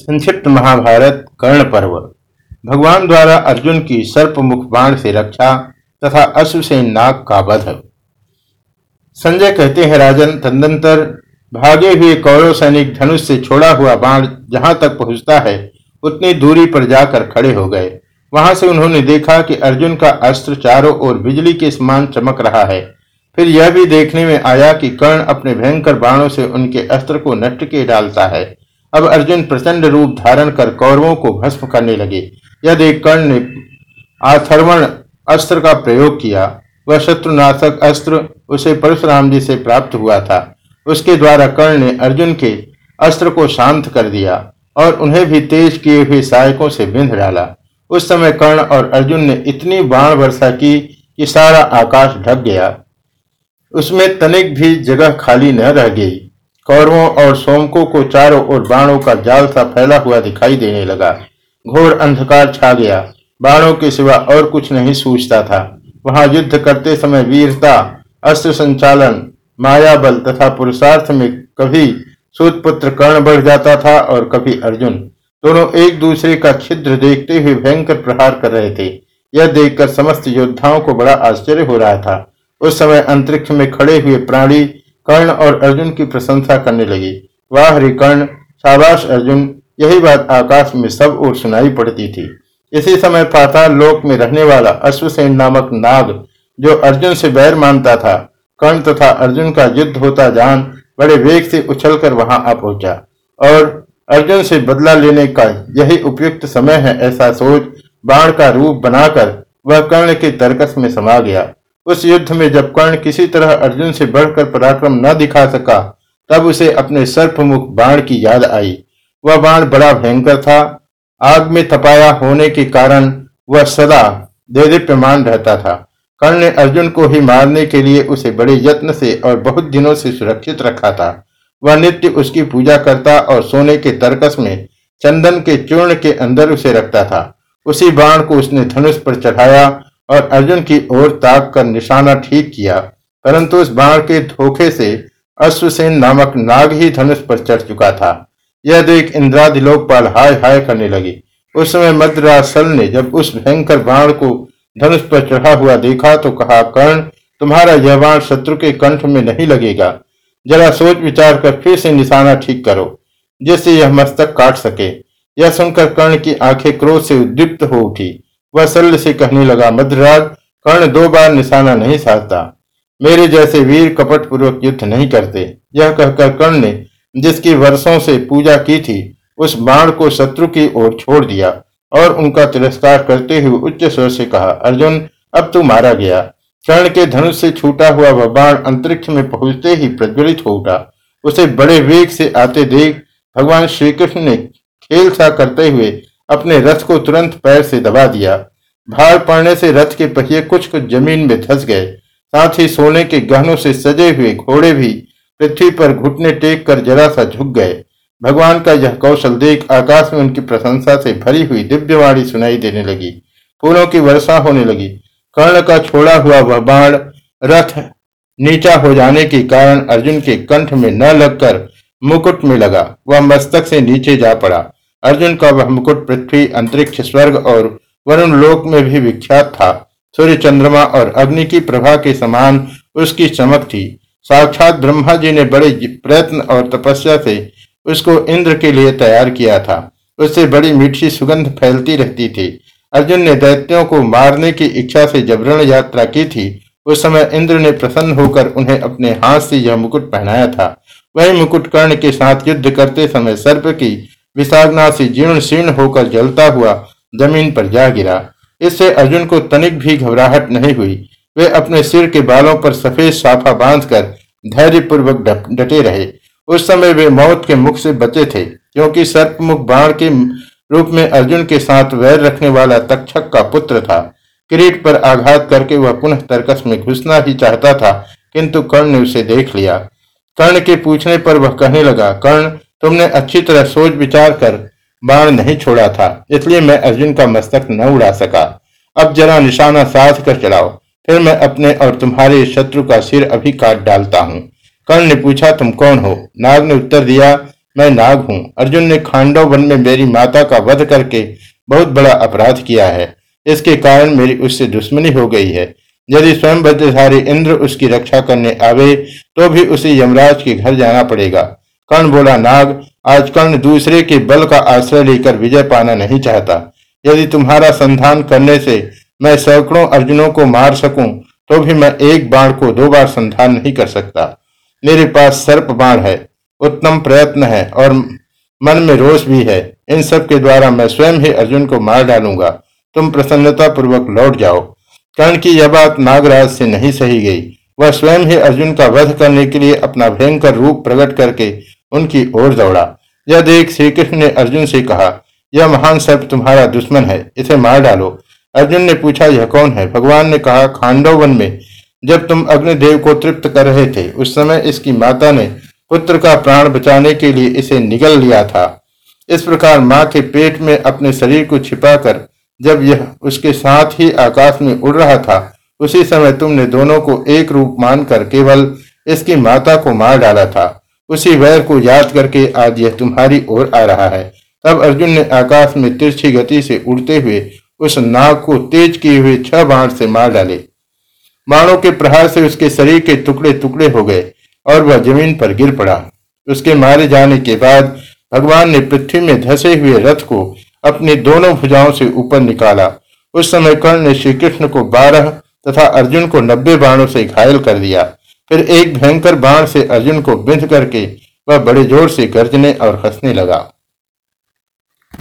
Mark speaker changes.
Speaker 1: संक्षिप्त महाभारत, कर्ण पर्व। भगवान द्वारा अर्जुन की सर्पमुख बाण से रक्षा तथा अश्वसेन नाग का वध। संजय कहते हैं, राजन तदंतर भागे हुए कौरव सैनिक धनुष से छोड़ा हुआ बाण जहाँ तक पहुँचता है, उतनी दूरी पर जाकर खड़े हो गए। वहाँ से उन्होंने देखा कि अर्जुन का अस्त्र चारों ओर बिजली के समान चमक रहा है। फिर यह भी देखने में आया कि कर्ण अपने भयंकर बाणों से उनके अस्त्र को नष्ट के डालता है। अब अर्जुन प्रचंड रूप धारण कर कौरवों को भस्म करने लगे। यह देख कर्ण ने आथर्वण अस्त्र का प्रयोग किया, वह शत्रुनाशक अस्त्र उसे परशुराम जी से प्राप्त हुआ था। उसके द्वारा कर्ण ने अर्जुन के अस्त्र को शांत कर दिया और उन्हें भी तेज किए हुए सहायकों से बिंध डाला। उस समय कर्ण और अर्जुन ने इतनी बाण वर्षा की कि सारा आकाश ढक गया। उसमें तनिक भी जगह खाली न रह गई। कौरवों और सोमकों को चारों ओर बाणों का जाल सा फैला हुआ दिखाई देने लगा। घोर अंधकार छा गया। बाणों के सिवा और कुछ नहीं सूझता था। वहाँ युद्ध करते समय वीरता, अस्त्र संचालन, माया बल तथा पुरुषार्थ में कभी सूतपुत्र कर्ण बढ़ जाता था और कभी अर्जुन। दोनों एक दूसरे का छिद्र देखते हुए भयंकर प्रहार कर रहे थे। यह देखकर समस्त योद्धाओं को बड़ा आश्चर्य हो रहा था। उस समय अंतरिक्ष में खड़े हुए प्राणी कर्ण और अर्जुन की प्रशंसा करने लगी। वाह हरि कर्ण, शाबाश अर्जुन। यही बात आकाश में सब ओर सुनाई पड़ती थी। इसी समय पाताल लोक में रहने वाला अश्वसेन नामक नाग, जो अर्जुन से बैर मानता था, कर्ण तथा अर्जुन का युद्ध होता जान बड़े वेग से उछलकर वहाँ आ पहुँचा। और अर्जुन से बदला लेने का यही उपयुक्त समय है ऐसा सोच बाण का रूप बनाकर वह कर्ण के तर्कस में समा गया। उस युद्ध में जब कर्ण किसी तरह अर्जुन से बढ़कर पराक्रम न दिखा सका, तब उसे अपने सर्पमुख बाण की याद आई। वह बाण बड़ा भयंकर था। आग में तपाया होने के कारण वह सदा देदीप्यमान रहता था। कर्ण ने अर्जुन को ही मारने के लिए उसे बड़े यत्न से और बहुत दिनों से सुरक्षित रखा था। वह नित्य उसकी पूजा करता और सोने के तरकस में चंदन के चूर्ण के अंदर उसे रखता था। उसी बाण को उसने धनुष पर चढ़ाया और अर्जुन की ओर ताक कर निशाना ठीक किया, परंतु उस बाण के धोखे से अश्वसेन नामक नाग ही धनुष पर चढ़ चुका था। यह देख इंद्रादि लोकपाल हाय हाय करने लगे। उस समय मद्रासल ने जब उस भयंकर बाण को धनुष पर चढ़ा हुआ देखा तो कहा, कर्ण, तुम्हारा यह बाण शत्रु के कंठ में नहीं लगेगा। जरा सोच विचार कर फिर से निशाना ठीक करो, जिससे यह मस्तक काट सके। यह सुनकर कर्ण की आँखें क्रोध से उद्दीप्त हो उठी। वह शल्य से कहने लगा मध्यराज कर्ण दो बार निशाना नहीं साधता। मेरे जैसे वीर कपट पूर्वक युद्ध नहीं करते। यह कहकर कर्ण ने जिसकी वर्षों से पूजा की थी, उस बाण को शत्रु की ओर छोड़ दिया और उनका तिरस्कार करते हुए उच्च स्वर से कहा, अर्जुन, अब तू मारा गया। कर्ण के धनुष से छूटा हुआ वह बाण अंतरिक्ष में पहुँचते ही प्रज्वलित हो उठा। उसे बड़े वेग से आते देख भगवान श्री कृष्ण ने खेल सा करते हुए अपने रथ को तुरंत पैर से दबा दिया। भार पड़ने से रथ के पहिए कुछ कुछ ज़मीन में धस गए। साथ ही सोने के गहनों से सजे हुए घोड़े भी पृथ्वी पर घुटने टेक कर जरा सा झुक गए। भगवान का यह कौशल देख आकाश में उनकी प्रशंसा से भरी हुई दिव्यवाणी सुनाई देने लगी। फूलों की वर्षा होने लगी। कर्ण का छोड़ा हुआ वह बाण रथ नीचा हो जाने के कारण अर्जुन के कंठ में न लगकर मुकुट में लगा। वह मस्तक से नीचे जा पड़ा। अर्जुन का वह मुकुट पृथ्वी, अंतरिक्ष स्वर्ग और वरुण लोक में भी विख्यात था। सूर्य चंद्रमा और अग्नि की प्रभा के समान उसकी चमक थी। साक्षात ब्रह्मा जी ने बड़े प्रयत्न और तपस्या से उसको इंद्र के लिए तैयार किया था। उससे बड़ी मीठी सुगंध फैलती रहती थी। अर्जुन ने दैत्यों को मारने की इच्छा से जबरण यात्रा की थी, उस समय इंद्र ने प्रसन्न होकर उन्हें अपने हाथ से यह मुकुट पहनाया था। वही मुकुट कर्ण के साथ युद्ध करते समय सर्प की विषाग्ना से जीर्ण शीर्ण होकर जलता हुआ ज़मीन पर जा गिरा। इससे अर्जुन को तनिक भी घबराहट नहीं हुई। वे अपने सिर के बालों पर सफ़ेद साफा बांधकर धैर्यपूर्वक डटे रहे। उस समय वे मौत के मुख से बचे थे, क्योंकि सर्पमुख बाण के रूप में अर्जुन के साथ वैर रखने वाला तक्षक का पुत्र था। किरीट पर आघात करके वह पुनः तर्कस में घुसना ही चाहता था, किंतु कर्ण ने उसे देख लिया। कर्ण के पूछने पर वह कहने लगा, कर्ण तुमने अच्छी तरह सोच विचार कर बाण नहीं छोड़ा था, इसलिए मैं अर्जुन का मस्तक न उड़ा सका। अब जरा निशाना साध कर चलाओ, फिर मैं अपने और तुम्हारे शत्रु का सिर अभी काट डालता हूँ। कर्ण ने पूछा, तुम कौन हो? नाग ने उत्तर दिया, मैं नाग हूँ। अर्जुन ने खांडव वन में मेरी माता का वध करके बहुत बड़ा अपराध किया है। इसके कारण मेरी उससे दुश्मनी हो गई है। यदि स्वयं बद्रधारी इंद्र उसकी रक्षा करने आवे तो भी उसे यमराज के घर जाना पड़ेगा। कर्ण बोला, नाग, आज कर्ण दूसरे के बल का आश्रय लेकर विजय पाना नहीं चाहता। यदि तुम्हारा संधान करने से मैं सैकड़ों अर्जुनों को मार सकूँ तो भी मैं एक बाण को दो बार संधान नहीं कर सकता। मेरे पास सर्प बाण है, उत्तम प्रयत्न है और मन में रोष भी है। इन सब के द्वारा मैं स्वयं ही अर्जुन को मार डालूँगा। तुम प्रसन्नता पूर्वक लौट जाओ। कर्ण की यह बात नागराज से नहीं सही गई। वह स्वयं ही अर्जुन का वध करने के लिए अपना भयंकर रूप प्रकट करके उनकी ओर दौड़ा। यह देख श्री कृष्ण ने अर्जुन से कहा, यह महान सर्प तुम्हारा दुश्मन है, इसे मार डालो। अर्जुन ने पूछा, यह कौन है? भगवान ने कहा, खांडव वन में, जब तुम अग्निदेव को तृप्त कर रहे थे, उस समय इसकी माता ने पुत्र का प्राण बचाने के लिए इसे निगल लिया था। इस प्रकार माँ के पेट में अपने शरीर को छिपाकर, जब यह उसके साथ ही आकाश में उड़ रहा था, उसी समय तुमने दोनों को एक रूप मानकर केवल इसकी माता को मार डाला था। उसी वैर को याद करके आज यह तुम्हारी ओर आ रहा है। तब अर्जुन ने आकाश में तिरछी गति से उड़ते हुए उस नाग को तेज किए हुए छह बाण से मार डाले। बाणों के प्रहार से उसके शरीर के टुकड़े टुकड़े हो गए और वह ज़मीन पर गिर पड़ा। उसके मारे जाने के बाद भगवान ने पृथ्वी में धसे हुए रथ को अपनी दोनों भुजाओं से ऊपर निकाला। उस समय कर्ण ने श्री कृष्ण को बारह तथा अर्जुन को नब्बे बाणों से घायल कर दिया। फिर एक भयंकर बाण से अर्जुन को बिंध करके वह बड़े ज़ोर से गर्जने और हंसने लगा।